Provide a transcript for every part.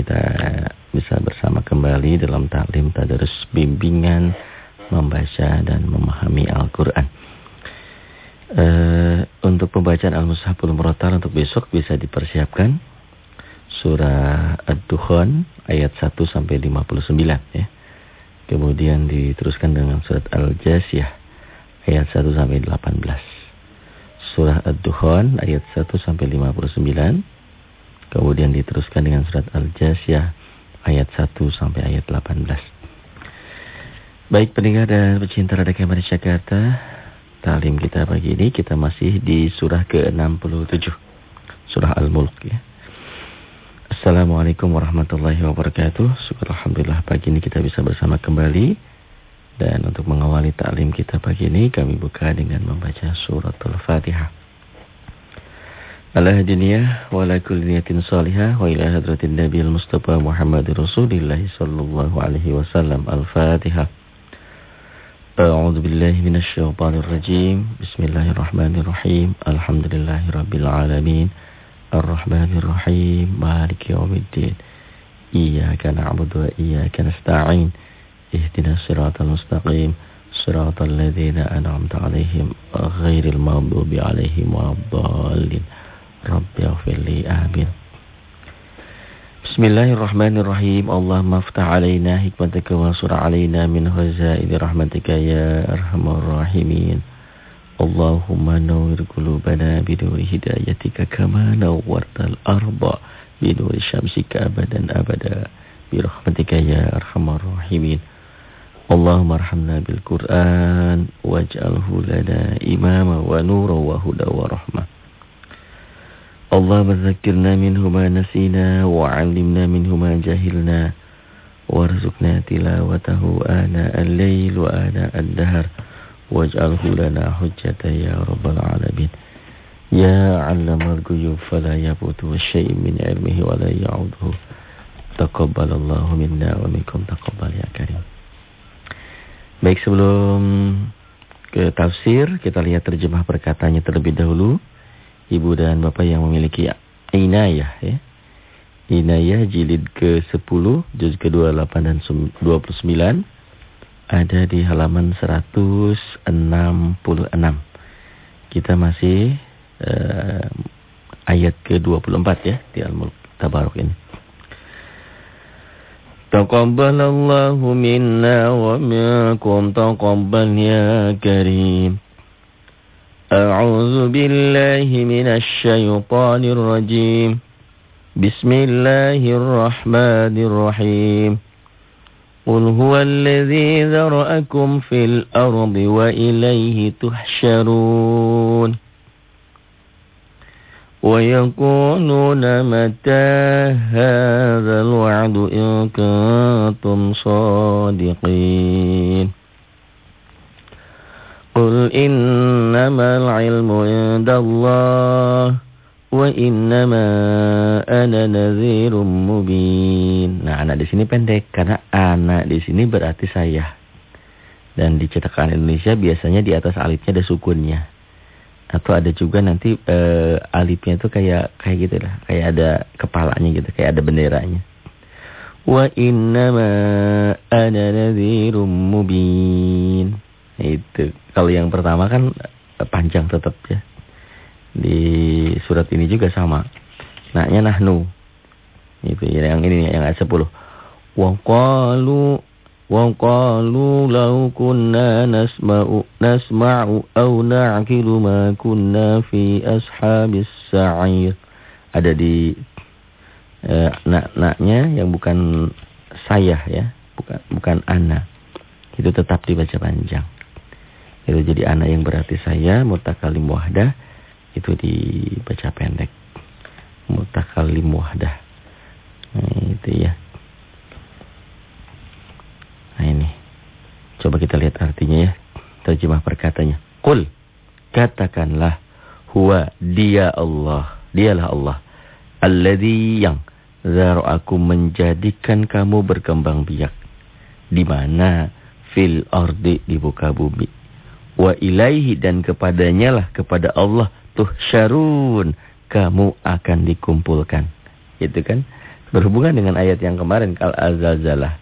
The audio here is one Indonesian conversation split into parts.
kita bisa bersama kembali dalam taklim tadarus bimbingan membaca dan memahami Al-Qur'an. Uh, untuk pembacaan Al-Mushaful Murattal untuk besok bisa dipersiapkan surah Ad-Dukhan ayat 1 sampai 59 ya. Kemudian diteruskan dengan surat Al-Jasiyah ayat 1 sampai 18 surah Ad-Dukhan ayat 1 sampai 59. Kemudian diteruskan dengan surat Al-Jasyah ayat 1 sampai ayat 18. Baik pendengar dan pecinta Radio Kemarin Jakarta, talim kita pagi ini kita masih di surah ke-67. Surah Al-Mulk ya. Assalamualaikum warahmatullahi wabarakatuh. Syukur Alhamdulillah pagi ini kita bisa bersama kembali dan untuk mengawali taklim kita pagi ini kami buka dengan membaca surat Al-Fatihah. على هدينية وعلى كل نية صالحة وإلى هدرة النبي المصطفى محمد رسول الله صلى الله عليه وسلم الفاتحة أعوذ بالله من الشيطان الرجيم بسم الله الرحمن الرحيم الحمد لله رب العالمين الرحمن الرحيم مالك يوم الدين إياك نعبد وإياك نستعين اهدنا الصراط المستقيم صراط الذين أنعمت عليهم غير المغضوب عليهم ولا الضالين رب اغفر لي آمين بسم الله الرحمن الرحيم اللهم افتح علينا حكمتك وانصر علينا من خزائن رحمتك يا أرحم الراحمين اللهم نور قلوبنا بنور هدايتك كما نورت الأرض بنور شمسك أبدا أبدا برحمتك يا أرحم الراحمين اللهم ارحمنا بالقرآن واجعله لنا إماما ونورا وهدى ورحمة اللهم ذكرنا منه ما نسينا وعلمنا منه ما جهلنا وارزقنا تلاوته آناء الليل وآناء الدهر واجعله لنا حجة يا رب العالمين يا علم الغيوب فلا يبوت شيء من علمه ولا يعوده تقبل الله منا ومنكم تقبل يا كريم Baik sebelum ke tafsir, kita lihat terjemah perkataannya terlebih dahulu. ibu dan bapak yang memiliki inayah ya. Inayah jilid ke-10 juz ke-28 dan 29 ada di halaman 166. Kita masih eh, ayat ke-24 ya di Al-Mulk Tabaruk ini. Taqabbalallahu minna wa minkum taqabbal ya karim. أعوذ بالله من الشيطان الرجيم. بسم الله الرحمن الرحيم. قل هو الذي ذرأكم في الأرض وإليه تحشرون. ويقولون متى هذا الوعد إن كنتم صادقين. قل إنما العلم عند الله وإنما أنا نذير مبين Nah, anak di sini pendek karena anak di sini berarti saya. Dan di cetakan Indonesia biasanya di atas alifnya ada sukunnya atau ada juga nanti e, alifnya itu kayak kayak gitu lah kayak ada kepalanya gitu kayak ada benderanya wa innama ana nadhirum mubin itu kalau yang pertama kan panjang tetap ya di surat ini juga sama naknya nahnu itu yang ini yang ayat 10 wa qalu وقالوا لو كنا نسمع نسمع أو نعقل ما كنا في أصحاب السعير ada di eh, nak-naknya yang bukan saya ya bukan bukan ana itu tetap dibaca panjang itu jadi anak yang berarti saya mutakalim wahdah itu dibaca pendek mutakalim wahdah nah, itu ya Nah ini. Coba kita lihat artinya ya. Terjemah perkatanya. Qul. Katakanlah. Huwa dia Allah. Dialah Allah. Alladhi yang. Zara'akum menjadikan kamu berkembang biak. Di mana? Fil ardi di buka bumi. Wa ilaihi dan kepadanya lah. Kepada Allah. Tuh syarun. Kamu akan dikumpulkan. Itu kan. Berhubungan dengan ayat yang kemarin kal azalzalah.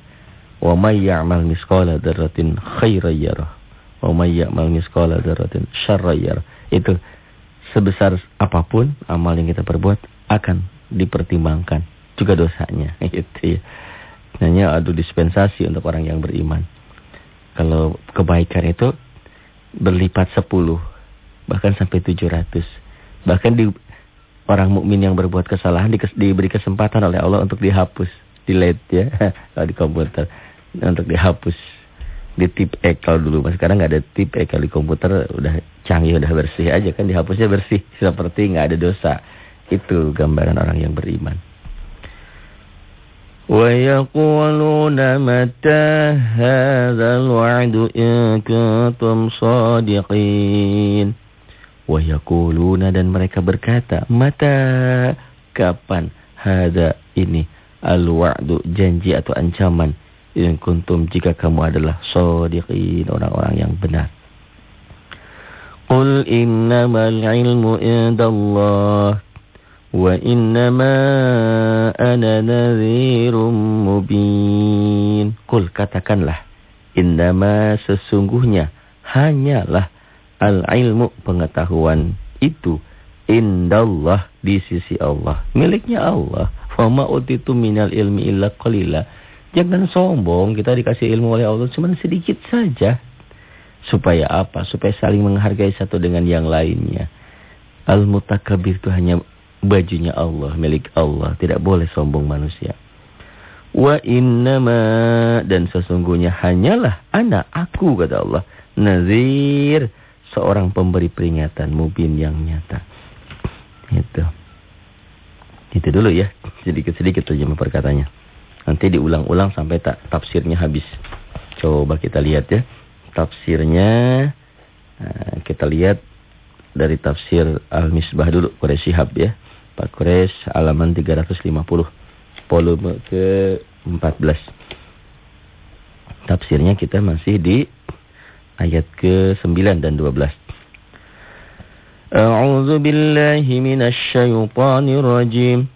Wa may ya'mal misqala dzarratin khairan yarah. Wa may ya'mal misqala dzarratin syarran yarah. Itu sebesar apa pun amal yang kita perbuat akan dipertimbangkan juga dosanya gitu ya. Hanya adu dispensasi untuk orang yang beriman. Kalau kebaikan itu berlipat 10 bahkan sampai 700. Bahkan di orang mukmin yang berbuat kesalahan di, diberi kesempatan oleh Allah untuk dihapus, delete ya, kalau di komputer untuk dihapus. Di tip ekal dulu, mas sekarang nggak ada tip ekal di komputer, udah canggih, udah bersih aja kan dihapusnya bersih, seperti nggak ada dosa. Itu gambaran orang yang beriman. ويقولون متى هذا الوعد إن كنتم صادقين Wayakuluna dan mereka berkata, Mata kapan hada ini al-wa'du janji atau ancaman in kuntum jika kamu adalah sadiqin orang-orang yang benar. Qul innamal ilmu indallah innama ana nadhirum mubin. Qul katakanlah innama sesungguhnya hanyalah Al-ilmu pengetahuan itu indallah di sisi Allah. Miliknya Allah. Fama utitu minal ilmi illa qalila. Jangan sombong, kita dikasih ilmu oleh Allah cuma sedikit saja. Supaya apa? Supaya saling menghargai satu dengan yang lainnya. Al-mutakabir itu hanya bajunya Allah, milik Allah. Tidak boleh sombong manusia. Wa innama dan sesungguhnya hanyalah anak aku kata Allah. Nazir seorang pemberi peringatan mubin yang nyata. Itu. Itu dulu ya, sedikit-sedikit terjemah perkatanya. Nanti diulang-ulang sampai tak tafsirnya habis. Coba kita lihat ya. Tafsirnya nah, kita lihat dari tafsir Al-Misbah dulu Quraisy Shihab ya. Pak Quraisy halaman 350 volume ke-14. Tafsirnya kita masih di ayat ke-9 dan 12. A'udzu billahi minasy syaithanir rajim.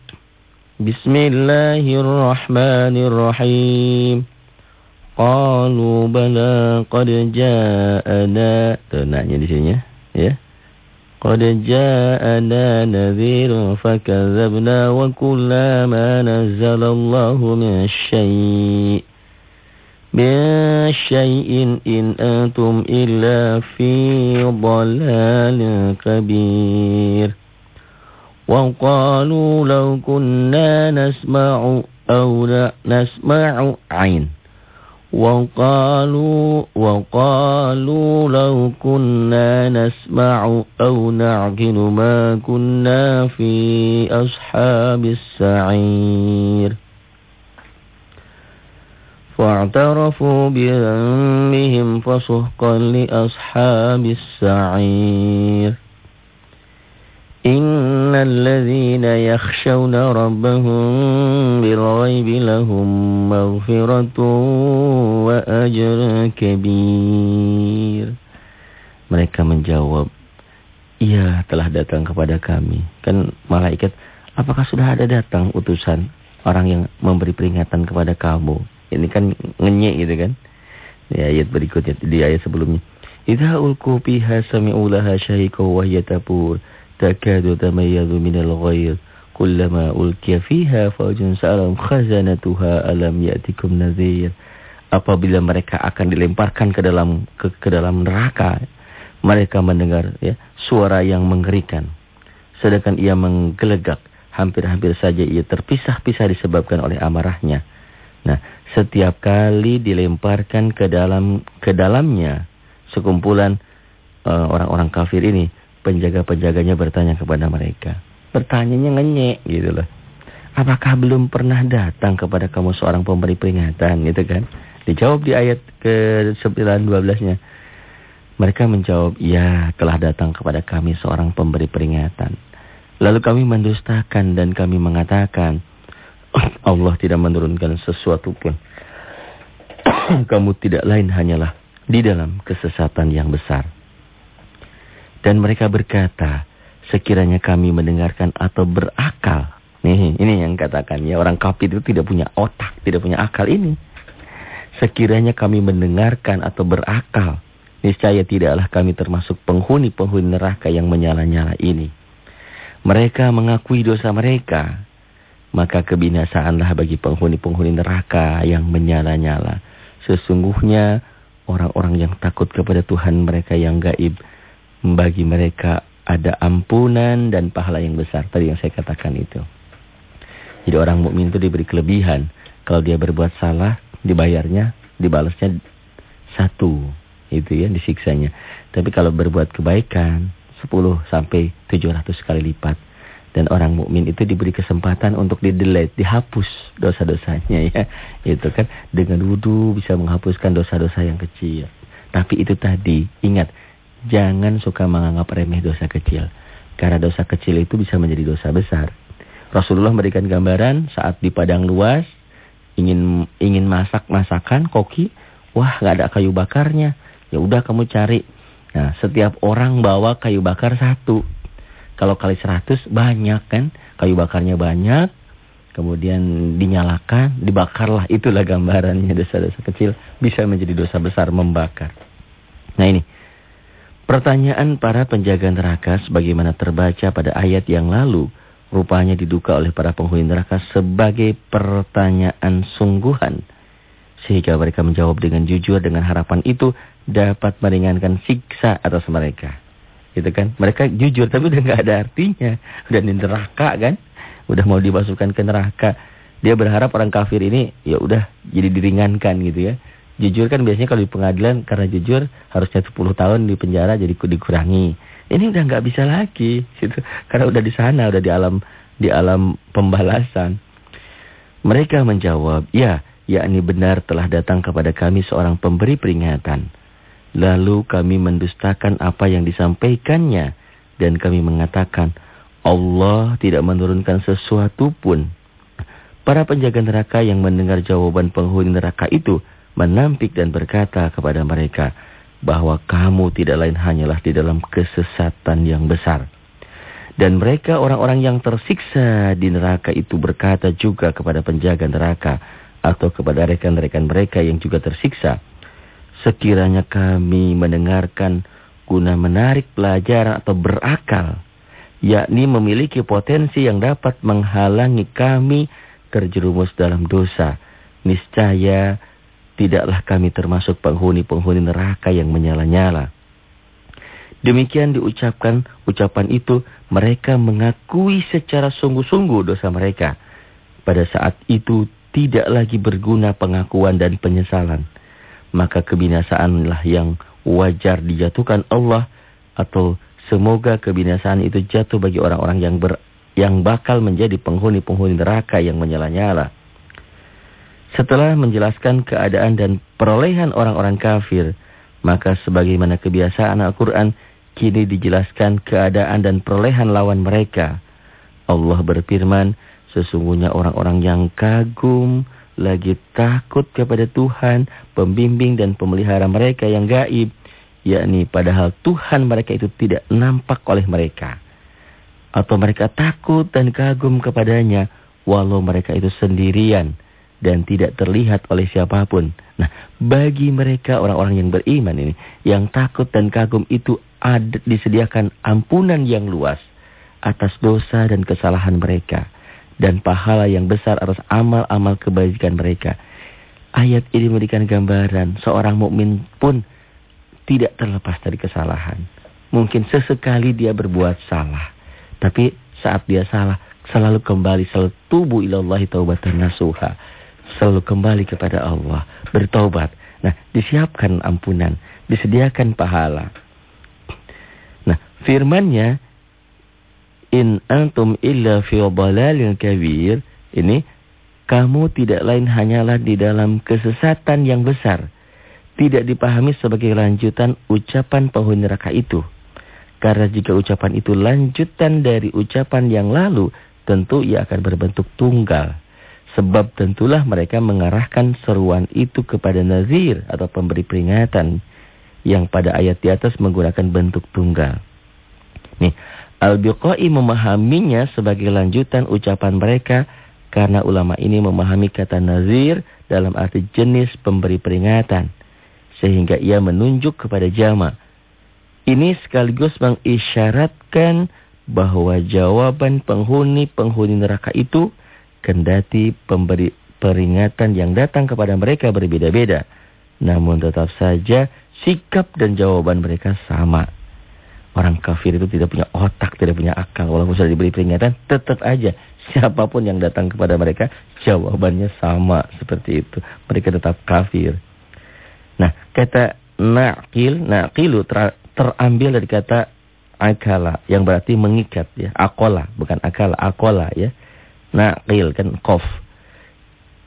Bismillahirrahmanirrahim. Qalu bala qad ja'ana. Tenanya di sini ya. قد جاءنا نذير فكذبنا وكل ما نزل الله من شيء من شيء إن أنتم إلا في ضلال كبير وقالوا لو كنا نسمع أو نسمع عين وقالوا وقالوا لو كنا نسمع أو نعقل ما كنا في أصحاب السعير. فاعترفوا بذنبهم فسحقا لأصحاب السعير. إن الذين يخشون ربهم بالغيب لهم مغفرة وأجر كبير Mereka menjawab, Iya telah datang kepada kami. Kan malaikat, apakah sudah ada datang utusan orang yang memberi peringatan kepada kamu? Ini kan ngenyek gitu kan. Di ayat berikutnya, di ayat sebelumnya. Idza ulqu fiha sami'u laha shahiqa takadu tamayyadu minal ghayr kullama ulqiya fiha fawjun sa'alam khazanatuha alam ya'tikum nadhir apabila mereka akan dilemparkan ke dalam ke, ke dalam neraka mereka mendengar ya suara yang mengerikan. Sedangkan ia menggelegak. Hampir-hampir saja ia terpisah-pisah disebabkan oleh amarahnya. Nah setiap kali dilemparkan ke dalam ke dalamnya sekumpulan eh, orang-orang uh, kafir ini, penjaga-penjaganya bertanya kepada mereka. Pertanyaannya ngenyek gitu loh. Apakah belum pernah datang kepada kamu seorang pemberi peringatan gitu kan? Dijawab di ayat ke-9 12-nya. Mereka menjawab, "Ya, telah datang kepada kami seorang pemberi peringatan." Lalu kami mendustakan dan kami mengatakan, Allah tidak menurunkan sesuatu pun. Kamu tidak lain hanyalah di dalam kesesatan yang besar. Dan mereka berkata, sekiranya kami mendengarkan atau berakal, Nih, ini yang katakan ya orang kafir itu tidak punya otak, tidak punya akal ini. Sekiranya kami mendengarkan atau berakal, niscaya tidaklah kami termasuk penghuni-penghuni neraka yang menyala-nyala ini. Mereka mengakui dosa mereka, maka kebinasaanlah bagi penghuni-penghuni neraka yang menyala-nyala. Sesungguhnya orang-orang yang takut kepada Tuhan mereka yang gaib, bagi mereka ada ampunan dan pahala yang besar. Tadi yang saya katakan itu. Jadi orang mukmin itu diberi kelebihan. Kalau dia berbuat salah, dibayarnya, dibalasnya satu. Itu ya, disiksanya. Tapi kalau berbuat kebaikan, 10 sampai 700 kali lipat. Dan orang mukmin itu diberi kesempatan untuk di-delete, dihapus dosa-dosanya ya. Itu kan dengan wudhu bisa menghapuskan dosa-dosa yang kecil. Tapi itu tadi, ingat, jangan suka menganggap remeh dosa kecil. Karena dosa kecil itu bisa menjadi dosa besar. Rasulullah memberikan gambaran saat di padang luas, ingin ingin masak masakan koki, wah nggak ada kayu bakarnya. Ya udah kamu cari Nah, setiap orang bawa kayu bakar satu. Kalau kali seratus banyak kan, kayu bakarnya banyak, kemudian dinyalakan, dibakarlah. Itulah gambarannya dosa-dosa kecil bisa menjadi dosa besar membakar. Nah ini, pertanyaan para penjaga neraka sebagaimana terbaca pada ayat yang lalu, rupanya diduga oleh para penghuni neraka sebagai pertanyaan sungguhan. Sehingga mereka menjawab dengan jujur dengan harapan itu dapat meringankan siksa atas mereka. Gitu kan? Mereka jujur tapi udah nggak ada artinya. Udah di neraka kan? Udah mau dimasukkan ke neraka. Dia berharap orang kafir ini ya udah jadi diringankan gitu ya. Jujur kan biasanya kalau di pengadilan karena jujur harusnya 10 tahun di penjara jadi dikurangi. Ini udah nggak bisa lagi gitu. Karena udah di sana, udah di alam di alam pembalasan. Mereka menjawab, "Ya, yakni benar telah datang kepada kami seorang pemberi peringatan." Lalu kami mendustakan apa yang disampaikannya. Dan kami mengatakan, Allah tidak menurunkan sesuatu pun. Para penjaga neraka yang mendengar jawaban penghuni neraka itu menampik dan berkata kepada mereka bahwa kamu tidak lain hanyalah di dalam kesesatan yang besar. Dan mereka orang-orang yang tersiksa di neraka itu berkata juga kepada penjaga neraka atau kepada rekan-rekan mereka yang juga tersiksa. Sekiranya kami mendengarkan guna menarik pelajaran atau berakal, yakni memiliki potensi yang dapat menghalangi kami terjerumus dalam dosa, niscaya tidaklah kami termasuk penghuni-penghuni neraka yang menyala-nyala. Demikian diucapkan ucapan itu, mereka mengakui secara sungguh-sungguh dosa mereka. Pada saat itu tidak lagi berguna pengakuan dan penyesalan maka kebinasaanlah yang wajar dijatuhkan Allah atau semoga kebinasaan itu jatuh bagi orang-orang yang ber, yang bakal menjadi penghuni-penghuni neraka yang menyala-nyala. Setelah menjelaskan keadaan dan perolehan orang-orang kafir, maka sebagaimana kebiasaan Al-Quran, kini dijelaskan keadaan dan perolehan lawan mereka. Allah berfirman, sesungguhnya orang-orang yang kagum, lagi takut kepada Tuhan, pembimbing dan pemelihara mereka yang gaib, yakni padahal Tuhan mereka itu tidak nampak oleh mereka. Atau mereka takut dan kagum kepadanya, walau mereka itu sendirian dan tidak terlihat oleh siapa pun. Nah, bagi mereka orang-orang yang beriman ini, yang takut dan kagum itu ada disediakan ampunan yang luas atas dosa dan kesalahan mereka dan pahala yang besar atas amal-amal kebajikan mereka. Ayat ini memberikan gambaran seorang mukmin pun tidak terlepas dari kesalahan. Mungkin sesekali dia berbuat salah, tapi saat dia salah selalu kembali selalu tubuh ilallahi taubatan nasuha. Selalu kembali kepada Allah, bertobat. Nah, disiapkan ampunan, disediakan pahala. Nah, firmannya In antum illa fi dhalalin kabir. Ini kamu tidak lain hanyalah di dalam kesesatan yang besar. Tidak dipahami sebagai lanjutan ucapan penghuni neraka itu. Karena jika ucapan itu lanjutan dari ucapan yang lalu, tentu ia akan berbentuk tunggal. Sebab tentulah mereka mengarahkan seruan itu kepada nazir atau pemberi peringatan yang pada ayat di atas menggunakan bentuk tunggal. Nih, Al-Biqai memahaminya sebagai lanjutan ucapan mereka karena ulama ini memahami kata nazir dalam arti jenis pemberi peringatan. Sehingga ia menunjuk kepada jama. Ini sekaligus mengisyaratkan bahwa jawaban penghuni-penghuni neraka itu kendati pemberi peringatan yang datang kepada mereka berbeda-beda. Namun tetap saja sikap dan jawaban mereka sama. Orang kafir itu tidak punya otak, tidak punya akal. Walaupun sudah diberi peringatan, tetap aja siapa pun yang datang kepada mereka, jawabannya sama seperti itu. Mereka tetap kafir. Nah, kata naqil, naqilu ter, terambil dari kata akala yang berarti mengikat ya. Akola, bukan akala, akola ya. Naqil kan kof.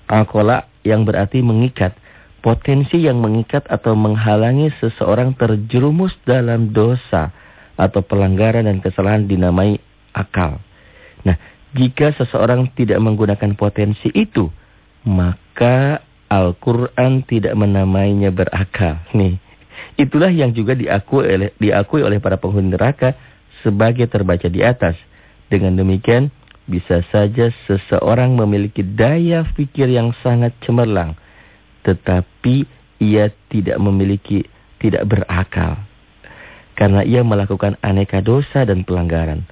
Akola yang berarti mengikat. Potensi yang mengikat atau menghalangi seseorang terjerumus dalam dosa atau pelanggaran dan kesalahan dinamai akal. Nah, jika seseorang tidak menggunakan potensi itu, maka Al-Quran tidak menamainya berakal. Nih, itulah yang juga diakui oleh, diakui oleh para penghuni neraka sebagai terbaca di atas. Dengan demikian, bisa saja seseorang memiliki daya pikir yang sangat cemerlang, tetapi ia tidak memiliki, tidak berakal karena ia melakukan aneka dosa dan pelanggaran.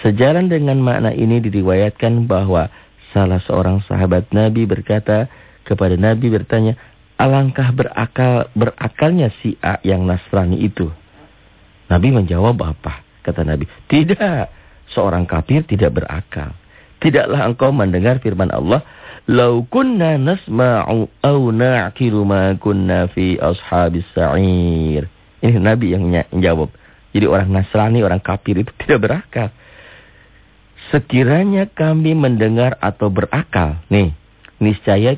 Sejalan dengan makna ini diriwayatkan bahwa salah seorang sahabat Nabi berkata kepada Nabi bertanya, alangkah berakal berakalnya si A yang Nasrani itu. Nabi menjawab apa? Kata Nabi, tidak, seorang kafir tidak berakal. Tidaklah engkau mendengar firman Allah, Lau kunna nasma'u au na'kilu ma kunna fi ashabis sa'ir. Ini Nabi yang menjawab. Jadi orang Nasrani, orang kafir itu tidak berakal. Sekiranya kami mendengar atau berakal, nih, niscaya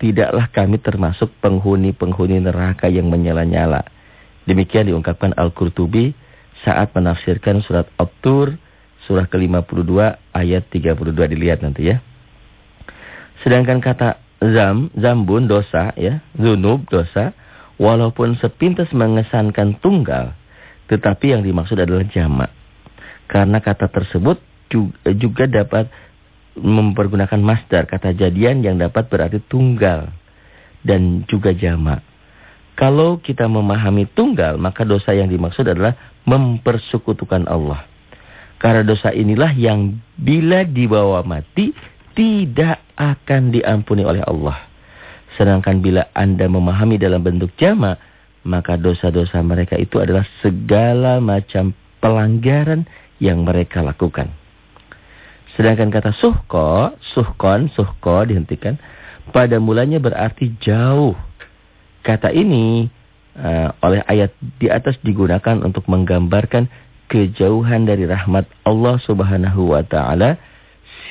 tidaklah kami termasuk penghuni-penghuni neraka yang menyala-nyala. Demikian diungkapkan Al-Qurtubi saat menafsirkan surat At-Tur, surah ke-52 ayat 32 dilihat nanti ya. Sedangkan kata zam, zambun dosa ya, zunub dosa, walaupun sepintas mengesankan tunggal, tetapi yang dimaksud adalah jamak. Karena kata tersebut juga dapat mempergunakan masdar, kata jadian yang dapat berarti tunggal dan juga jamak. Kalau kita memahami tunggal, maka dosa yang dimaksud adalah mempersekutukan Allah. Karena dosa inilah yang bila dibawa mati, tidak akan diampuni oleh Allah. Sedangkan bila Anda memahami dalam bentuk jama, maka dosa-dosa mereka itu adalah segala macam pelanggaran yang mereka lakukan. Sedangkan kata suhko, suhkon, suhko dihentikan, pada mulanya berarti jauh. Kata ini uh, oleh ayat di atas digunakan untuk menggambarkan kejauhan dari rahmat Allah subhanahu wa ta'ala.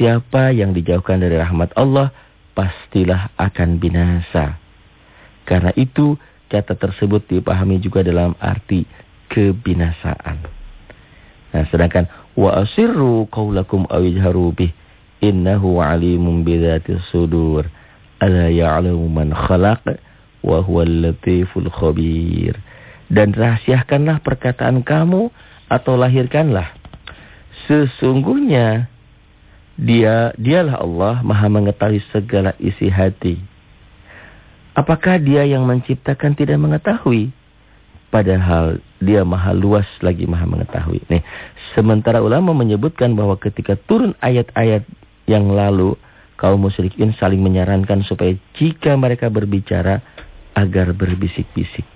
Siapa yang dijauhkan dari rahmat Allah, pastilah akan binasa. Karena itu kata tersebut dipahami juga dalam arti kebinasaan. Nah, sedangkan wa asirru qaulakum aw ijharu bih innahu alimun bidzatis sudur. Ala ya'lamu man khalaq wa huwal latiful khabir. Dan rahasiakanlah perkataan kamu atau lahirkanlah. Sesungguhnya dia dialah Allah Maha mengetahui segala isi hati. Apakah dia yang menciptakan tidak mengetahui? Padahal dia maha luas lagi maha mengetahui. Nih, sementara ulama menyebutkan bahwa ketika turun ayat-ayat yang lalu, kaum musyrikin saling menyarankan supaya jika mereka berbicara agar berbisik-bisik.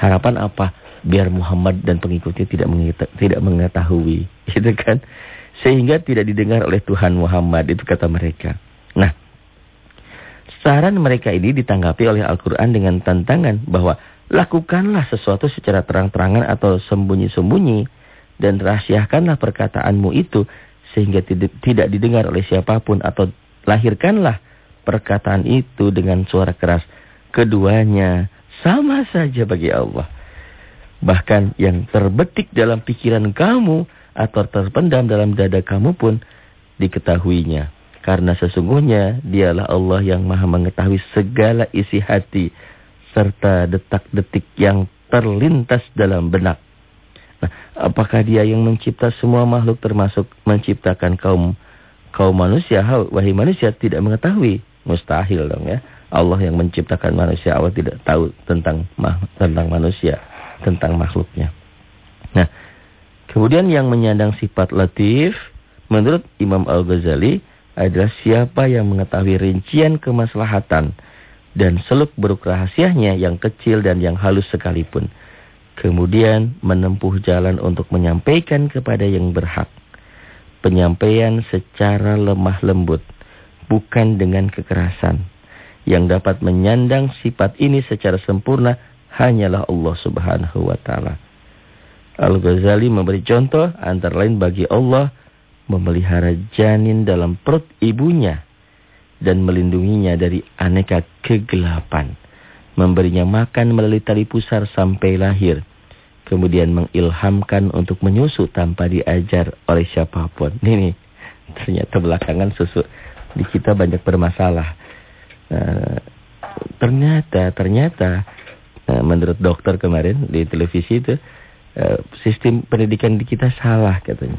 Harapan apa? Biar Muhammad dan pengikutnya tidak tidak mengetahui, gitu kan? Sehingga tidak didengar oleh Tuhan Muhammad, itu kata mereka. Nah, saran mereka ini ditanggapi oleh Al-Quran dengan tantangan bahwa lakukanlah sesuatu secara terang-terangan atau sembunyi-sembunyi dan rahasiakanlah perkataanmu itu sehingga tidak didengar oleh siapa pun atau lahirkanlah perkataan itu dengan suara keras. Keduanya sama saja bagi Allah. Bahkan yang terbetik dalam pikiran kamu atau terpendam dalam dada kamu pun diketahuinya. Karena sesungguhnya dialah Allah yang maha mengetahui segala isi hati serta detak-detik yang terlintas dalam benak. Nah, apakah dia yang mencipta semua makhluk termasuk menciptakan kaum kaum manusia? Wahai manusia tidak mengetahui. Mustahil dong ya. Allah yang menciptakan manusia, Allah tidak tahu tentang tentang manusia, tentang makhluknya. Nah, kemudian yang menyandang sifat latif, menurut Imam Al-Ghazali, adalah siapa yang mengetahui rincian kemaslahatan dan seluk beruk rahasianya yang kecil dan yang halus sekalipun. Kemudian menempuh jalan untuk menyampaikan kepada yang berhak. Penyampaian secara lemah lembut, bukan dengan kekerasan. Yang dapat menyandang sifat ini secara sempurna hanyalah Allah subhanahu wa ta'ala. Al-Ghazali memberi contoh antara lain bagi Allah memelihara janin dalam perut ibunya dan melindunginya dari aneka kegelapan. Memberinya makan melalui tali pusar sampai lahir kemudian mengilhamkan untuk menyusu tanpa diajar oleh siapa pun. Ini ternyata belakangan susu di kita banyak bermasalah. Uh, ternyata, ternyata menurut dokter kemarin di televisi itu uh, sistem pendidikan di kita salah katanya.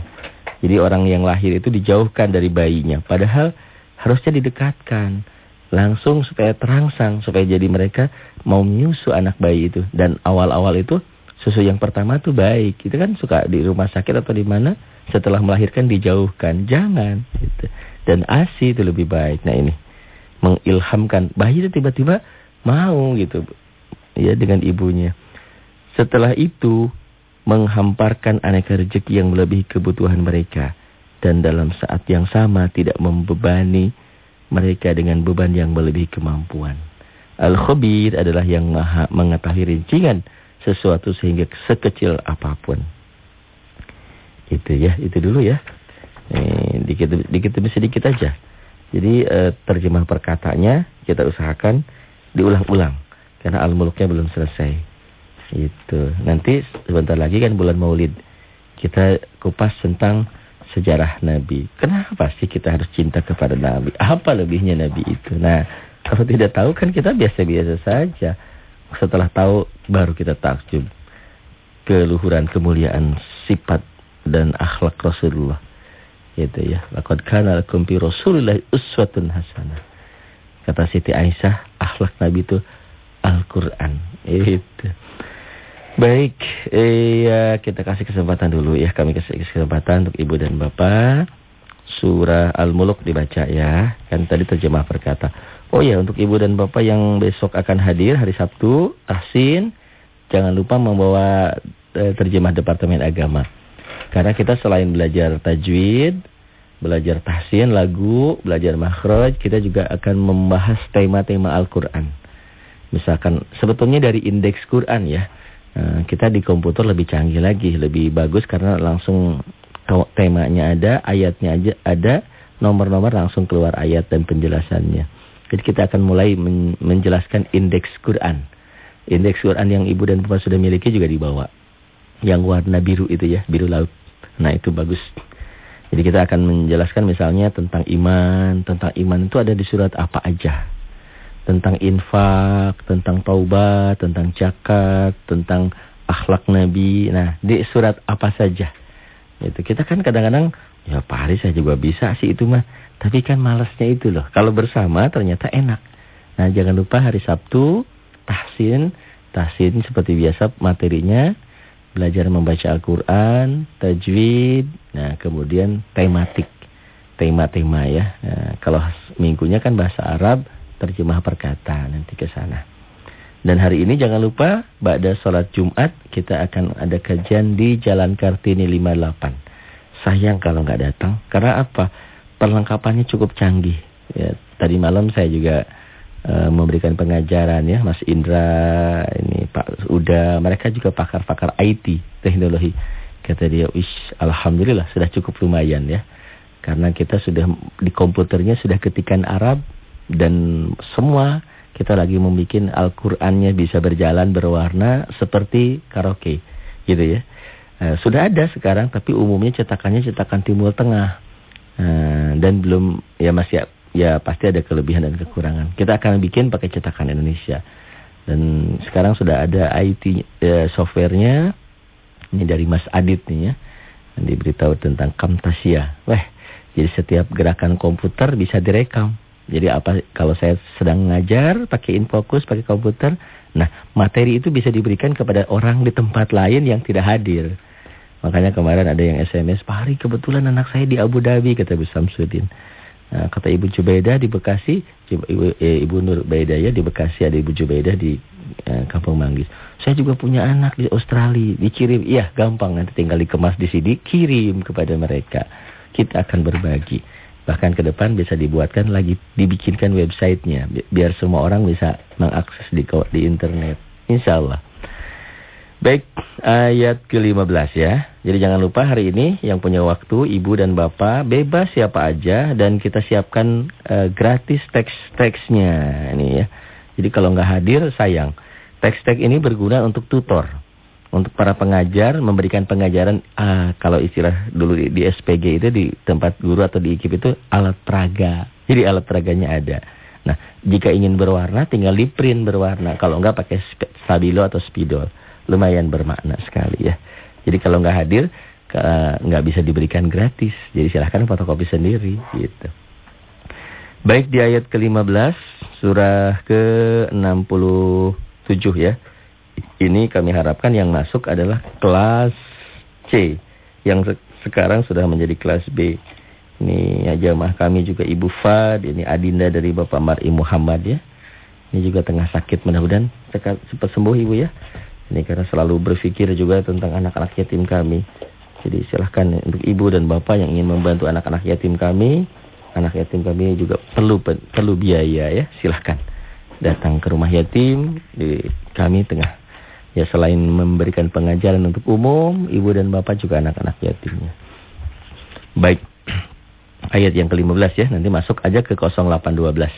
Jadi orang yang lahir itu dijauhkan dari bayinya, padahal harusnya didekatkan langsung supaya terangsang supaya jadi mereka mau menyusu anak bayi itu dan awal-awal itu susu yang pertama tuh baik. Itu kan suka di rumah sakit atau di mana setelah melahirkan dijauhkan. Jangan. Gitu. Dan ASI itu lebih baik. Nah ini mengilhamkan bayi itu tiba-tiba mau gitu. Ya dengan ibunya. Setelah itu menghamparkan aneka rezeki yang melebihi kebutuhan mereka. Dan dalam saat yang sama tidak membebani mereka dengan beban yang melebihi kemampuan. Al-Khabir adalah yang maha mengetahui rincingan sesuatu sehingga sekecil apa pun. Itu ya, itu dulu ya. Eh, dikit, dikit demi sedikit aja. Jadi eh, terjemah perkataannya kita usahakan diulang-ulang. Karena al-muluknya belum selesai. Itu. Nanti sebentar lagi kan bulan maulid. Kita kupas tentang sejarah Nabi. Kenapa sih kita harus cinta kepada Nabi? Apa lebihnya Nabi itu? Nah, kalau tidak tahu kan kita biasa-biasa saja. Setelah tahu baru kita takjub keluhuran kemuliaan sifat dan akhlak Rasulullah. Itu ya. Laqad kana lakum fi Rasulillah uswatun hasanah. Kata Siti Aisyah, akhlak Nabi itu Al-Qur'an. Itu. Baik, eh, ya kita kasih kesempatan dulu ya. Kami kasih kesempatan untuk Ibu dan Bapak. Surah Al-Muluk dibaca ya. Kan tadi terjemah berkata. Oh ya, untuk ibu dan bapak yang besok akan hadir hari Sabtu, Tahsin, jangan lupa membawa eh, terjemah Departemen Agama. Karena kita selain belajar tajwid, belajar tahsin, lagu, belajar makhraj, kita juga akan membahas tema-tema Al-Quran. Misalkan, sebetulnya dari indeks Quran ya, eh, kita di komputer lebih canggih lagi, lebih bagus karena langsung temanya ada, ayatnya aja ada, nomor-nomor langsung keluar ayat dan penjelasannya. Jadi kita akan mulai men menjelaskan indeks Quran. Indeks Quran yang ibu dan bapak sudah miliki juga dibawa. Yang warna biru itu ya, biru laut. Nah itu bagus. Jadi kita akan menjelaskan misalnya tentang iman. Tentang iman itu ada di surat apa aja. Tentang infak, tentang taubat, tentang zakat, tentang akhlak Nabi. Nah di surat apa saja. Itu kita kan kadang-kadang Ya Pak saya juga bisa sih itu mah. Tapi kan malasnya itu loh. Kalau bersama ternyata enak. Nah jangan lupa hari Sabtu, tahsin. Tahsin seperti biasa materinya. Belajar membaca Al-Quran, tajwid. Nah kemudian tematik. Tema-tema ya. Nah, kalau minggunya kan bahasa Arab, terjemah perkata. Nanti ke sana. Dan hari ini jangan lupa, Ba'da sholat Jumat, kita akan ada kajian di Jalan Kartini 58. Sayang kalau nggak datang. Karena apa? Perlengkapannya cukup canggih. Ya, tadi malam saya juga uh, memberikan pengajaran ya, Mas Indra, ini Pak Uda, mereka juga pakar-pakar IT, teknologi. Kata dia, "Wish, alhamdulillah sudah cukup lumayan ya." Karena kita sudah di komputernya sudah ketikan Arab dan semua kita lagi membuat Al-Qur'annya bisa berjalan berwarna seperti karaoke gitu ya. Eh, sudah ada sekarang tapi umumnya cetakannya cetakan Timur Tengah. Eh, dan belum ya masih ya, ya pasti ada kelebihan dan kekurangan. Kita akan bikin pakai cetakan Indonesia. Dan sekarang sudah ada IT eh, softwarenya Ini dari Mas Adit nih ya. Diberitahu tentang Camtasia. Wah, jadi setiap gerakan komputer bisa direkam. Jadi apa kalau saya sedang ngajar pakai infokus pakai komputer, nah materi itu bisa diberikan kepada orang di tempat lain yang tidak hadir. Makanya kemarin ada yang SMS, Pak Hari kebetulan anak saya di Abu Dhabi, kata Bu Samsudin. Nah, kata Ibu Jubaida di Bekasi, Ibu, eh, Ibu Nur Baida ya di Bekasi, ada Ibu Jubaida di eh, Kampung Manggis. Saya juga punya anak di Australia, dikirim. Iya, gampang nanti tinggal dikemas di sini, kirim kepada mereka. Kita akan berbagi. Bahkan ke depan bisa dibuatkan lagi, dibikinkan websitenya. Biar semua orang bisa mengakses di, di internet. Insya Allah. Baik, ayat ke-15 ya. Jadi jangan lupa hari ini yang punya waktu, ibu dan bapak, bebas siapa aja. Dan kita siapkan uh, gratis teks-teksnya. Ini ya. Jadi kalau nggak hadir, sayang. Teks-teks ini berguna untuk tutor. Untuk para pengajar, memberikan pengajaran, uh, kalau istilah dulu di, di SPG itu, di tempat guru atau di IKIP itu, alat peraga. Jadi alat peraganya ada. Nah, jika ingin berwarna, tinggal di print berwarna. Kalau nggak pakai stabilo atau spidol lumayan bermakna sekali ya. Jadi kalau nggak hadir nggak bisa diberikan gratis. Jadi silahkan fotokopi sendiri gitu. Baik di ayat ke-15 surah ke-67 ya. Ini kami harapkan yang masuk adalah kelas C yang se sekarang sudah menjadi kelas B. Ini aja mah kami juga Ibu Fad, ini Adinda dari Bapak Mar'i Muhammad ya. Ini juga tengah sakit mudah-mudahan cepat sembuh Ibu ya. Ini karena selalu berpikir juga tentang anak-anak yatim kami. Jadi silahkan untuk ibu dan bapak yang ingin membantu anak-anak yatim kami. Anak yatim kami juga perlu perlu biaya ya. Silahkan datang ke rumah yatim di kami tengah. Ya selain memberikan pengajaran untuk umum, ibu dan bapak juga anak-anak yatimnya. Baik. Ayat yang ke-15 ya, nanti masuk aja ke 0812.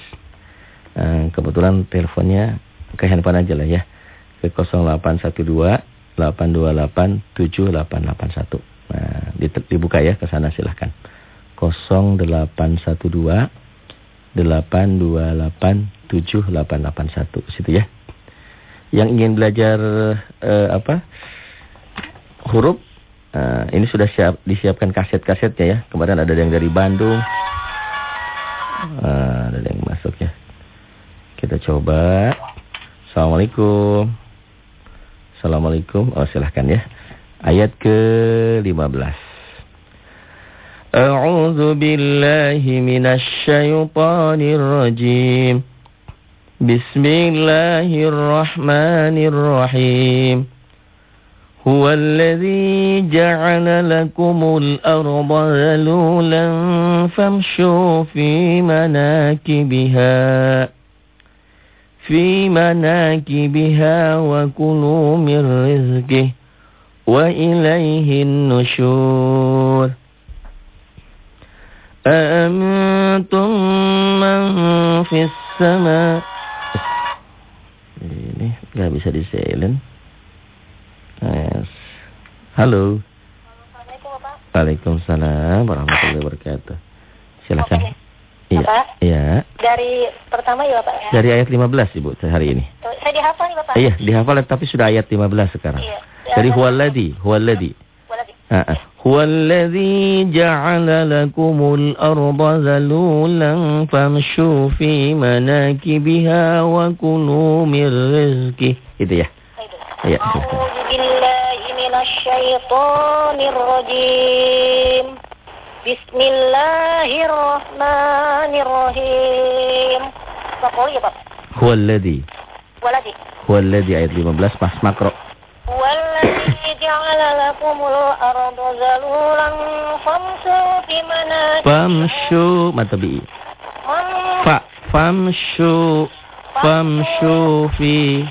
Uh, kebetulan teleponnya ke handphone aja lah ya ke 0812 828 7881. Nah, dibuka ya ke sana silahkan. 0812 828 7881 situ ya. Yang ingin belajar eh, apa? huruf uh, ini sudah siap disiapkan kaset-kasetnya ya. Kemarin ada yang dari Bandung. Uh, ada yang masuk ya. Kita coba. Assalamualaikum. Assalamualaikum. Oh silahkan ya. Ayat ke-15. A'udzu billahi minasy syaithanir rajim. Bismillahirrahmanirrahim. هو الذي جعل لكم الأرض ذلولا فامشوا في مناكبها في مناكبها وكلوا من رزقه وإليه النشور أأمنتم من في السماء nggak bisa di silent yes. halo Waalaikumsalam warahmatullahi wabarakatuh silakan Iya. Bapak? Iya. Dari pertama ya Bapak ya? Dari ayat 15 Ibu hari ini. Saya dihafal nih Bapak. Iya, dihafal tapi sudah ayat 15 sekarang. Iya. Dari huwaladzi, huwaladzi. Huwaladzi. Heeh. Huwaladzi ja'ala lakumul arda zalulan famshu fi manakibiha wa kulu mir rizqi. Itu ya. Iya, silakan. A'udzu minasyaitonir rajim. Bismillahirrahmanirrahim. Makro ya, Pak? Huwaladzi. Huwaladzi. Huwaladzi ayat 15 pas makro. Huwaladzi ja'ala lakumul arda famsu. Famshu matabi. Fa famshu famshu fi.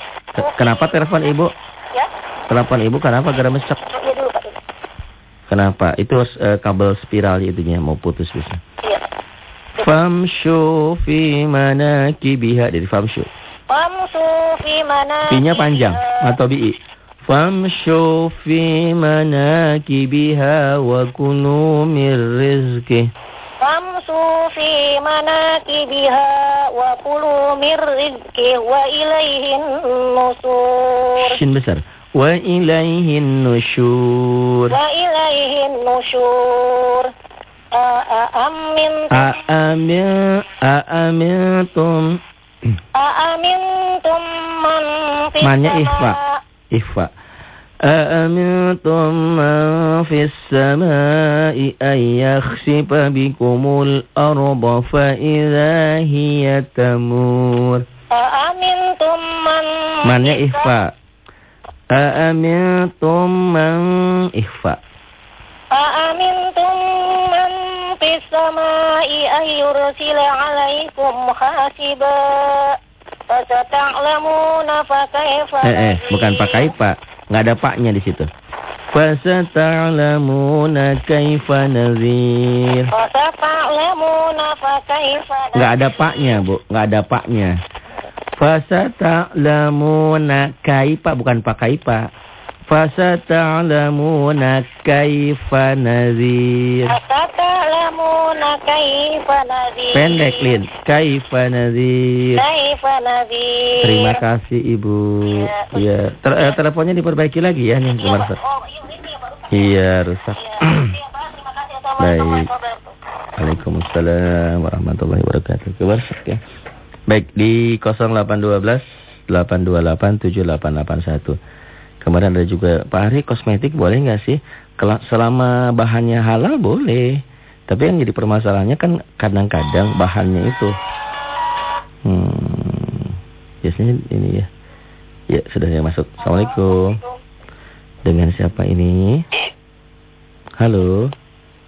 Kenapa telepon Ibu? Ya. Telepon Ibu kenapa gara mesek? Ya dulu, Pak. Kenapa? Itu uh, kabel spiral itunya mau putus bisa. Iya. Famshu fi manakibiha dari famshu. Famshu fi manakibiha. Fi-nya panjang atau bi. Famshu fi manakibiha wa kunu mir rizqi. Famshu fi manakibiha wa kulu mir rizqi wa ilaihin nusur. Shin besar. Wa ilaihin nusyur. Wa ilaihin nusyur. Aamin Aamin aamintum Aamintum man fis Mannya sama- ihfa. Ihfa. أأمنتم من في السماء أن يخسف بكم الأرض فإذا هي تمور Aamintum man Mannya fis ihfa. أأمنتم من ihfa. أأمنتم من في السماء أن يرسل عليكم حاسبا فستعلمون فكيف Eh, eh, bukan pakai pak. Nggak ada paknya di situ. Fasata'lamuna kaifa nazir. Nggak ada paknya, Bu. Nggak ada paknya. Fasata'lamuna kaifa bukan pakai pak. Fasata'lamuna kaifa nazir. فستعلمون كيف نذير Pendek, Lin. Kaifa nazir. كيف نذير Terima kasih, Ibu. Iya. Ter- eh, teleponnya diperbaiki lagi ya nih, Bu Marsa. Oh, ini ya, baru. Iya, rusak. Iya, Pak. Terima kasih. Assalamualaikum Baik. warahmatullahi wabarakatuh. Waalaikumsalam warahmatullahi wabarakatuh. Kebarsek ya. Baik di 0812 828 7881. Kemarin ada juga Pak Ari kosmetik boleh nggak sih? Selama bahannya halal boleh. Tapi yang jadi permasalahannya kan kadang-kadang bahannya itu. Hmm, biasanya ini ya. Ya sudah ya masuk. Assalamualaikum. Dengan siapa ini? Halo.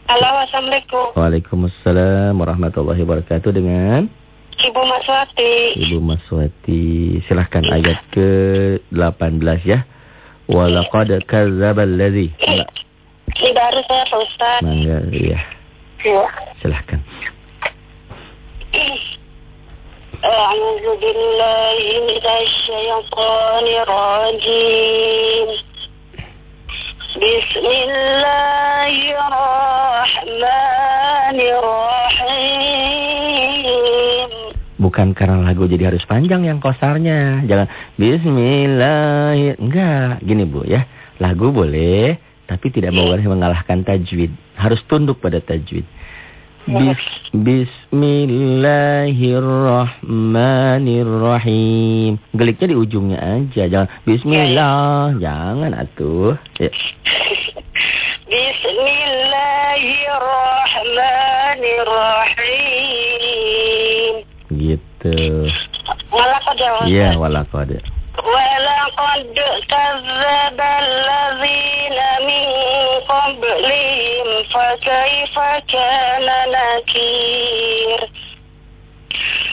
Halo, Assalamualaikum. Waalaikumsalam warahmatullahi wabarakatuh dengan Ibu Maswati. Ibu Maswati. Silahkan ayat ke-18 ya. ولقد كذب الذي. لا من الريح silahkan أعوذ بالله من الشيطان الرجيم. بسم الله الرحمن الرحيم. Bukan karena lagu jadi harus panjang yang kosarnya. Jangan Bismillah. Enggak, gini Bu ya. Lagu boleh, tapi tidak iya. boleh mengalahkan tajwid. Harus tunduk pada tajwid. Iya, Bis Bismillahirrahmanirrahim. Geliknya di ujungnya aja, jangan Bismillah, iya, jangan atuh. Ya. Bismillahirrahmanirrahim. ولقد Iya, walaqad. ولقد كذب الذين من قبلهم فكيف كان نكير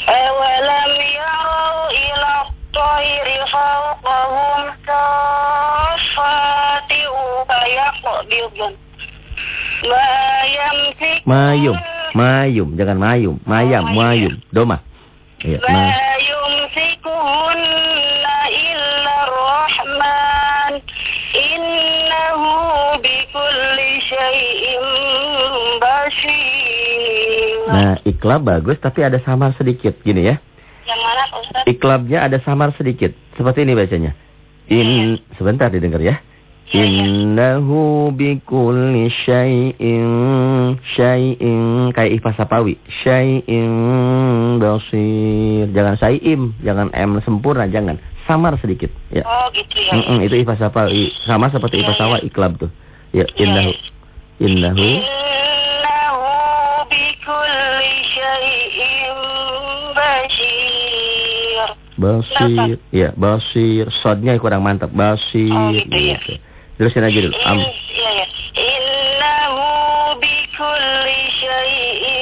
أولم يروا إلى الطير فوقهم صافات ويقبضن ما يمسك Mayum, mayum, jangan mayum, mayam, mayum. Doma. Iya, ما ma. يمسكهن إلا الرحمن إنه بكل شيء بصير Nah, iklab bagus tapi ada samar sedikit gini ya. Yang mana Pak Ustaz? Iklabnya ada samar sedikit. Seperti ini bacanya. In sebentar didengar ya. Innahu bikulli syai'in syai'in kayak ihfa sapawi. Syai'in basir. Jangan syai'im, jangan m sempurna, jangan. Samar sedikit, ya. Oh gitu ya. Mm-mm, itu ihfa sapawi. Sama seperti ihfa sawa iklab tuh. Ya, innahu innahu Innahu bikulli syai'in basir. basir. Ya, basir. Sodnya kurang mantap. Basir. Oh, gitu ya. Gitu. Terusin aja dulu. Am. Innahu bikulli syai'in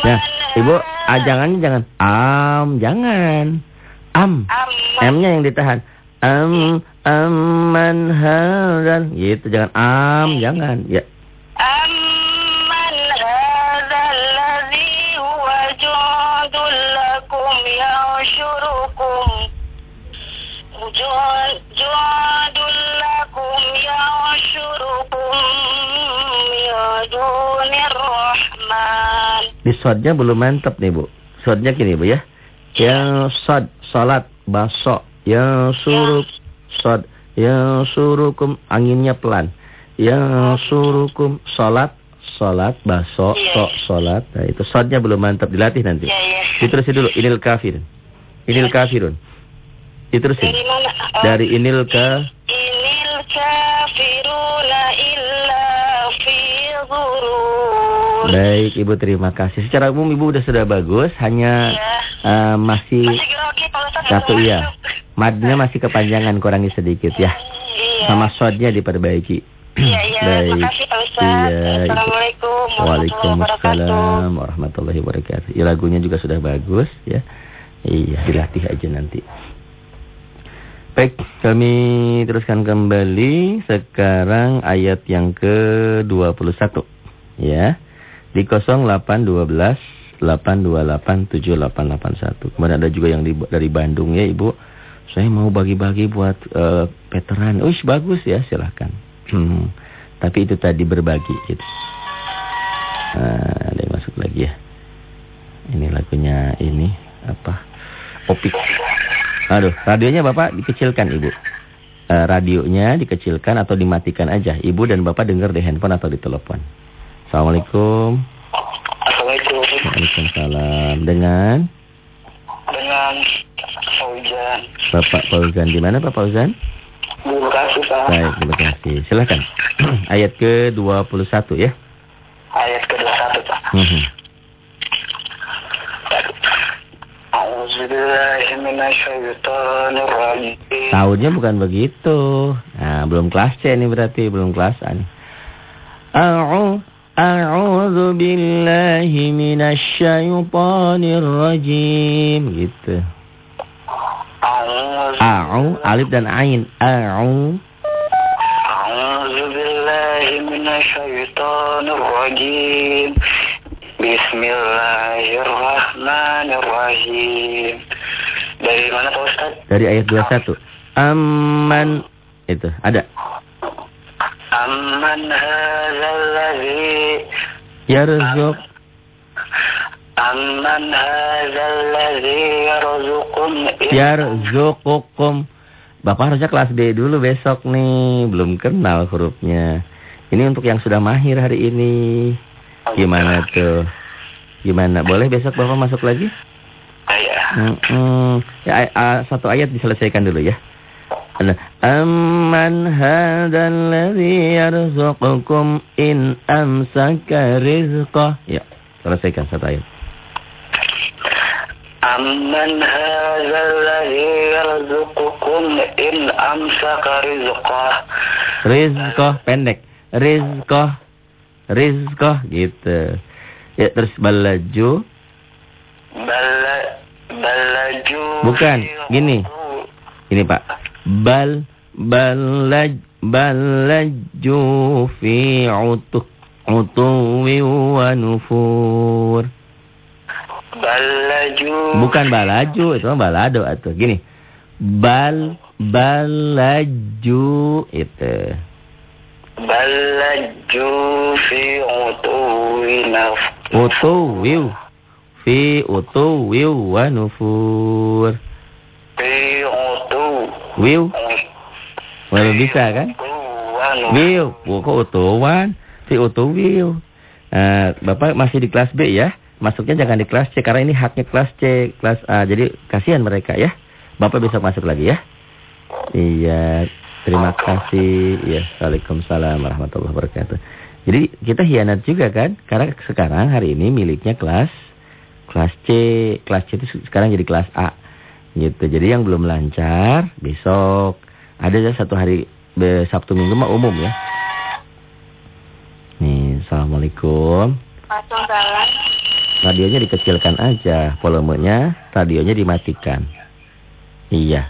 Ya, Ibu, ah, jangan jangan. Am, jangan. Am. M-nya yang ditahan. Am, amman hadzal. Gitu, jangan am, jangan. Ya. جند جند لكم ينشركم من دون الرحمن Di sodnya belum mantap nih, Bu. Sodnya gini, Bu ya. Ya sad salat baso. Ya suruk sad. Ya surukum anginnya pelan. Ya surukum salat salat baso Iya. so salat. Nah, itu sadnya belum mantap dilatih nanti. Iya, iya. Diterusin dulu inil kafirun. Inil kafirun. Diterusin. Dari mana? Oh. Dari inil ke Inil kafiruna illa fi ghurur. Baik, Ibu terima kasih. Secara umum Ibu udah sudah bagus, hanya Iya. eh, masih grogi satu iya. Madnya masih kepanjangan, kurangi sedikit ya. Iya. Sama shotnya diperbaiki. Iya, iya. Baik. Makasih Pak Ustaz. Iya. Assalamualaikum warahmatullahi wabarakatuh. Warahmatullahi wabarakatuh. Ya, lagunya juga sudah bagus ya. Iya, dilatih aja nanti. Baik, kami teruskan kembali sekarang ayat yang ke-21 ya. Di 0812 828 7881. Kemudian ada juga yang di, dari Bandung ya, Ibu. Saya mau bagi-bagi buat eh, veteran. Uish, bagus ya, silahkan. Hmm. Tapi itu tadi berbagi gitu. Nah, ada yang masuk lagi ya. Ini lagunya ini apa? Opik. Aduh, radionya Bapak dikecilkan, Ibu. Eh, radionya dikecilkan atau dimatikan aja. Ibu dan Bapak dengar di handphone atau di telepon. Assalamualaikum. Assalamualaikum. Waalaikumsalam. Dengan Dengan Fauzan. Bapak Fauzan. Di mana Pak Fauzan? Terima kasih Pak. Baik, terima kasih. Silakan. Ayat ke-21 ya. Ayat ke-21 Pak. Mhm. A'udzubillahiminasyaitonirrajim. Tahunnya bukan begitu. Nah, belum kelas C ini berarti, belum kelas A nih. A'u A'udzu billahi minasyaitonir rajim gitu. A'u alif dan ain. A'u A'udzubillahiminasyaitonirrajim. Bismillahirrahmanirrahim. Dari mana Pak Ustaz? dari ayat 21. Amman itu ada. Amman hadzal ladzi Yarzuq Amman hadzal ladzi yarzuqum yarzuqukum. Bapak harusnya kelas D dulu besok nih, belum kenal hurufnya. Ini untuk yang sudah mahir hari ini. Gimana tuh? Gimana? Boleh besok Bapak masuk lagi? Ya. Mm-mm. Ya, ay- ah, satu ayat diselesaikan dulu ya. Ada, Amman hadzal ladzi yarzuqukum in amsaka rizqah. Ya, selesaikan satu ayat. Amman hadzal ladzi yarzuqukum in amsaka rizqah. Rizqah pendek. Rizqah. Rizqah gitu. Ya, terus balaju. Bala balaju Bukan, gini. Ini Pak. Bal balaj balaju fi utuq utuwi wa nufur. Balaju Bukan balaju, itu mah balado atau gini. Bal balaju itu. Balaju fi utuwi Utuwi fi utuwi wa nufur. fi utu Wiu, baru bisa kan? Wiu, kok utuwan, si utuwiu. Eh, Bapak masih di kelas B ya. Masuknya jangan di kelas C karena ini haknya kelas C, kelas A. Jadi kasihan mereka ya. Bapak besok masuk lagi ya. Iya, terima kasih. Ya, Waalaikumsalam warahmatullahi wabarakatuh. Jadi kita hianat juga kan? Karena sekarang hari ini miliknya kelas kelas C. Kelas C itu sekarang jadi kelas A. Gitu. Jadi yang belum lancar besok ada ya satu hari be- Sabtu Minggu mah umum ya. Nih, Assalamualaikum. Waalaikumsalam. Radionya dikecilkan aja, volumenya, radionya dimatikan. Iya.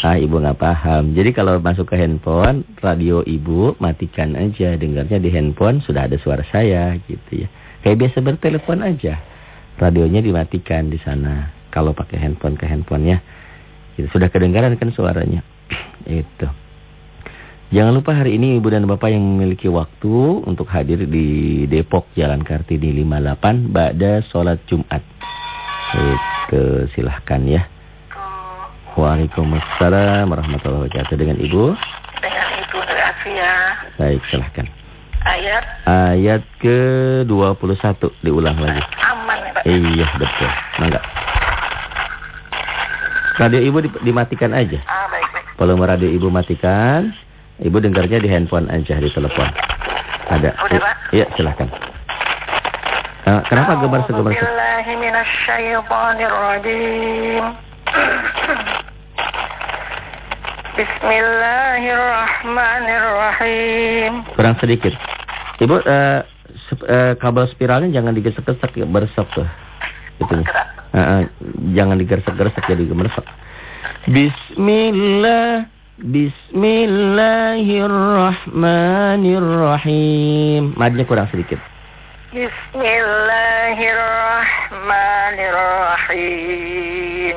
Ah, ibu nggak paham. Jadi kalau masuk ke handphone, radio ibu matikan aja, dengarnya di handphone sudah ada suara saya, gitu ya. Kayak biasa bertelepon aja, radionya dimatikan di sana. Kalau pakai handphone ke handphonenya, gitu. sudah kedengaran kan suaranya. Itu. Jangan lupa hari ini Ibu dan Bapak yang memiliki waktu untuk hadir di Depok Jalan Kartini 58 Ba'da sholat Jumat. Itu. silahkan ya. Waalaikumsalam warahmatullahi wabarakatuh. Dengan Ibu? Dengan Ibu Nur Asia. Baik, silahkan. Ayat Ayat ke-21 diulang lagi. aman ya Pak. Iya, betul. Enggak. Radio Ibu di- dimatikan aja. Ah, baik, baik. Volume radio Ibu matikan. Ibu dengarnya di handphone aja, di telepon. Ada. Udah, Pak? Iya, silahkan. Eh, kenapa gemar segemar minasyaitonirrajim. Bismillahirrahmanirrahim. Kurang sedikit. Ibu, sep- eh, kabel spiralnya jangan digesek-gesek ya, beresek tuh. Gerak. Eh, eh, jangan digersek-gersek jadi gemeresek. Bismillah, Bismillahirrahmanirrahim. Madnya kurang sedikit. Bismillahirrahmanirrahim.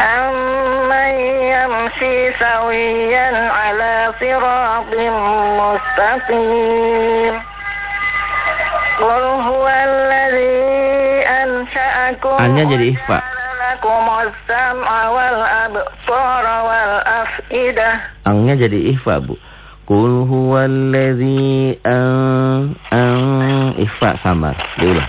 أمن يمشي سويا على صراط مستقيم قل هو الذي أنشأكم Anya jadi ihfa. لكم السمع والأبصار والأفئدة Angnya jadi ihfa, Bu. Qul huwallazi an an ihfa samar. Diulang.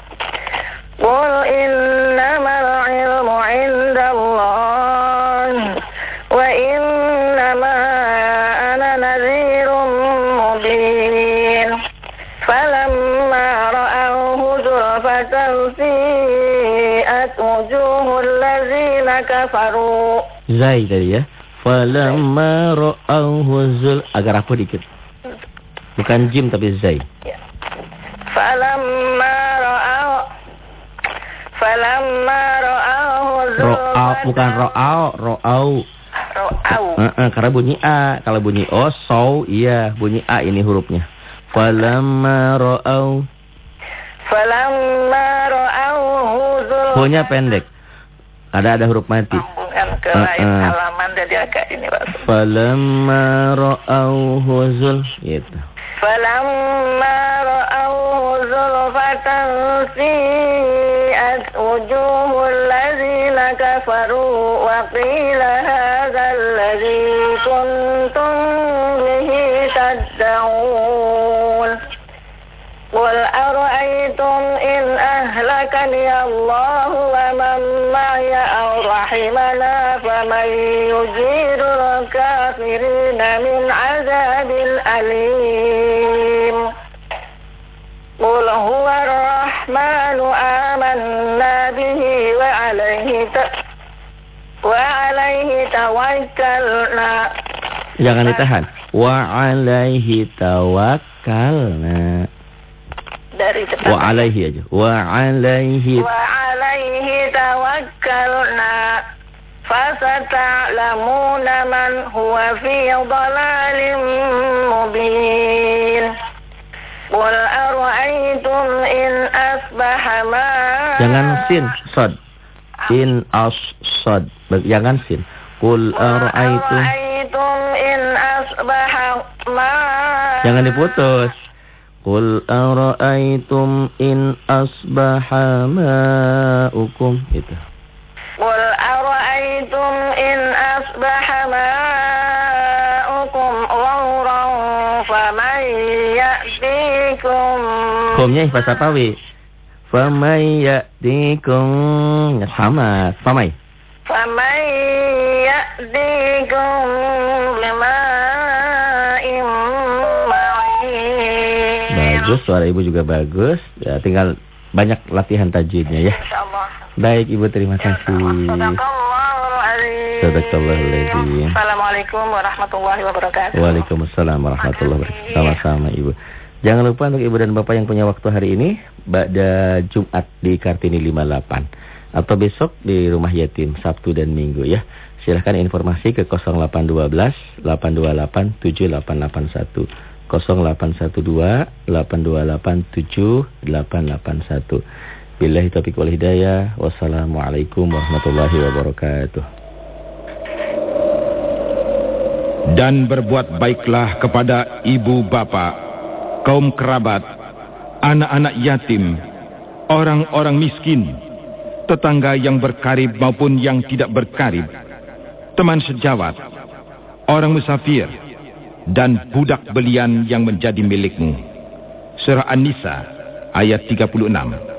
zai tadi ya. Falamma ra'awhu zul agar apa dikit. Bukan jim tapi zai. Ya. Falamma ra'aw Falamma ra'awhu zul Ra'aw bukan ra'aw, ra'aw. Ra'aw. Heeh, karena bunyi a, kalau bunyi o, so, iya, bunyi a ini hurufnya. Falamma ra'aw Falamma ra'awhu zul Hunya pendek. Ada ada huruf mati kan ke uh, lain uh. halaman jadi agak ini Pak. Falamma ra'auhu zul gitu. Falamma ra'auhu si si'at wujuhul ladzina kafaru wa qila أهلكني الله ومن معي أو رحمنا فمن يجير الكافرين من عذاب أليم قل هو الرحمن آمنا به وعليه ت... وعليه توكلنا Jangan ditahan. Wa alaihi tawakkalna. dari Jepang. Wa alaihi aja. Wa alaihi. Wa alaihi tawakkalna. Fasata'lamuna man huwa fi dhalalim mubin. Qul ara'aytum in asbaha ma Jangan sin, sad. In as sad. Jangan sin. Qul ara'aytum in Jangan diputus. Qul ara'aitum in asbaha ma'ukum itu. Qul ara'aitum in asbaha ma'ukum ghauran faman ya'tikum Kumnya ihfa sapawi. Faman ya'tikum Muhammad. Famai. Ya? Faman ya'tikum Bagus, suara ibu juga bagus. Ya, tinggal banyak latihan tajwidnya ya. InsyaAllah Baik ibu, terima kasih. Assalamualaikum warahmatullahi wabarakatuh. Waalaikumsalam warahmatullahi wabarakatuh. Sama-sama Ibu. Jangan lupa untuk Ibu dan Bapak yang punya waktu hari ini pada Jumat di Kartini 58 atau besok di Rumah Yatim Sabtu dan Minggu ya. Silahkan informasi ke 0812 828 7881 0812 828 7881 Billahi taufiq wal hidayah. Wassalamualaikum warahmatullahi wabarakatuh. Dan berbuat baiklah kepada ibu bapak, kaum kerabat, anak-anak yatim, orang-orang miskin, tetangga yang berkarib maupun yang tidak berkarib, teman sejawat, orang musafir, dan budak belian yang menjadi milikmu. Surah An-Nisa ayat 36.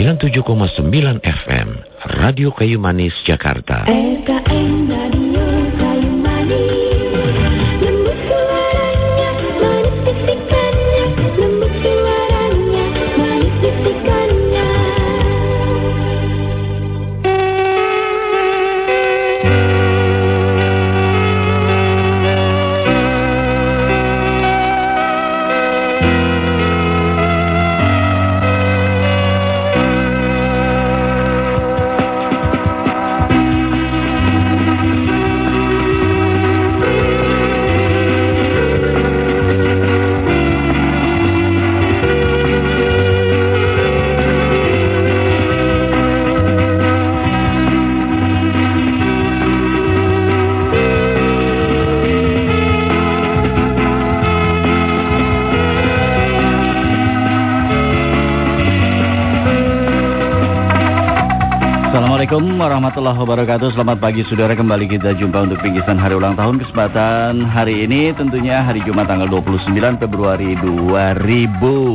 97,9 FM Radio Kayu Manis Jakarta. Warahmatullahi wabarakatuh. Selamat pagi saudara. Kembali kita jumpa untuk pinggisan hari ulang tahun Kesempatan hari ini tentunya hari Jumat tanggal 29 Februari 2000